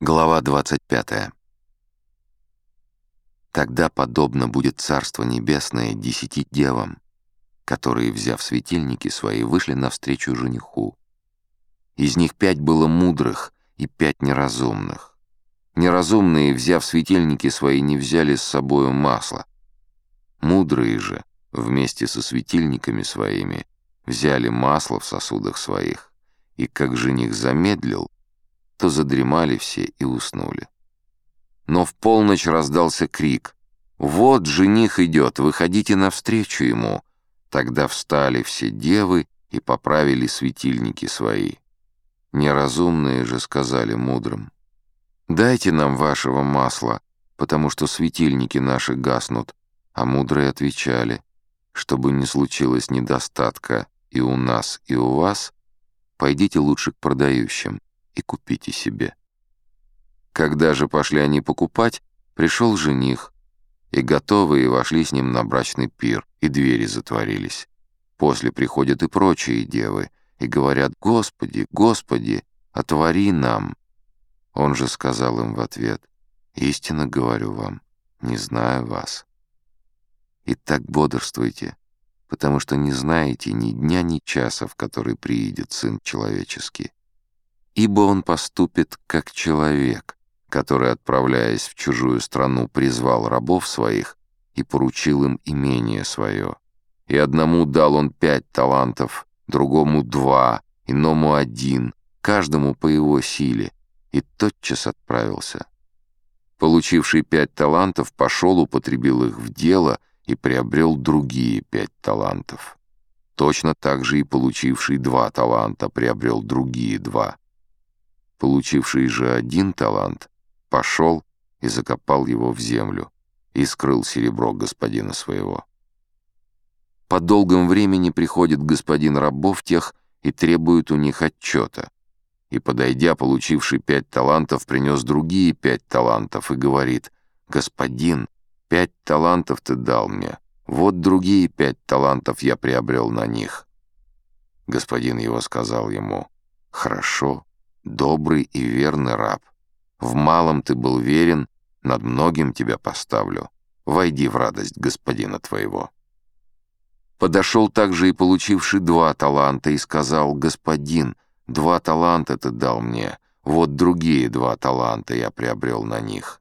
Глава 25. Тогда подобно будет Царство Небесное десяти девам, которые, взяв светильники свои, вышли навстречу жениху. Из них пять было мудрых и пять неразумных. Неразумные, взяв светильники свои, не взяли с собою масла. Мудрые же, вместе со светильниками своими, взяли масло в сосудах своих, и, как жених замедлил, то задремали все и уснули. Но в полночь раздался крик. «Вот жених идет, выходите навстречу ему!» Тогда встали все девы и поправили светильники свои. Неразумные же сказали мудрым. «Дайте нам вашего масла, потому что светильники наши гаснут». А мудрые отвечали, «Чтобы не случилось недостатка и у нас, и у вас, пойдите лучше к продающим и купите себе». Когда же пошли они покупать, пришел жених, и готовые вошли с ним на брачный пир, и двери затворились. После приходят и прочие девы, и говорят «Господи, Господи, отвори нам». Он же сказал им в ответ «Истинно говорю вам, не знаю вас». И так бодрствуйте, потому что не знаете ни дня, ни часа, в который приидет Сын Человеческий ибо он поступит как человек, который, отправляясь в чужую страну, призвал рабов своих и поручил им имение свое. И одному дал он пять талантов, другому два, иному один, каждому по его силе, и тотчас отправился. Получивший пять талантов пошел, употребил их в дело и приобрел другие пять талантов. Точно так же и получивший два таланта приобрел другие два получивший же один талант, пошел и закопал его в землю и скрыл серебро господина своего. По долгом времени приходит господин рабов тех и требует у них отчета. И, подойдя, получивший пять талантов, принес другие пять талантов и говорит, «Господин, пять талантов ты дал мне, вот другие пять талантов я приобрел на них». Господин его сказал ему, «Хорошо, добрый и верный раб. В малом ты был верен, над многим тебя поставлю. Войди в радость господина твоего». Подошел также и получивший два таланта и сказал, «Господин, два таланта ты дал мне, вот другие два таланта я приобрел на них».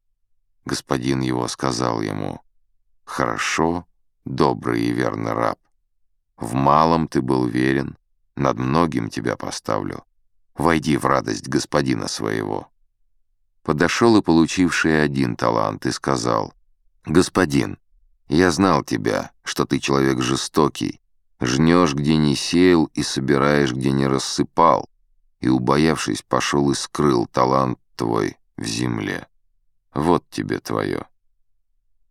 Господин его сказал ему, «Хорошо, добрый и верный раб. В малом ты был верен, над многим тебя поставлю. Войди в радость господина своего». Подошел и получивший один талант и сказал, «Господин, я знал тебя, что ты человек жестокий, жнешь, где не сеял, и собираешь, где не рассыпал, и, убоявшись, пошел и скрыл талант твой в земле. Вот тебе твое».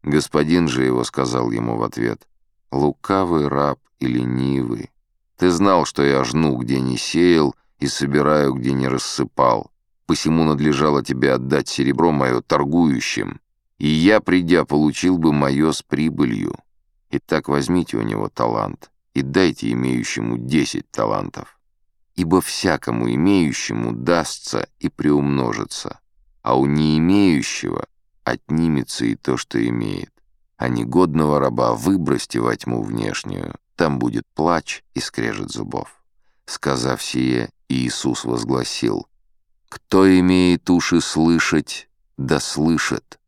Господин же его сказал ему в ответ, «Лукавый раб и ленивый, ты знал, что я жну, где не сеял, и собираю, где не рассыпал. Посему надлежало тебе отдать серебро мое торгующим, и я, придя, получил бы мое с прибылью. Итак, возьмите у него талант и дайте имеющему десять талантов. Ибо всякому имеющему дастся и приумножится, а у не имеющего отнимется и то, что имеет. А негодного раба выбросьте во тьму внешнюю, там будет плач и скрежет зубов. Сказав сие, Иисус возгласил, «Кто имеет уши слышать, да слышит».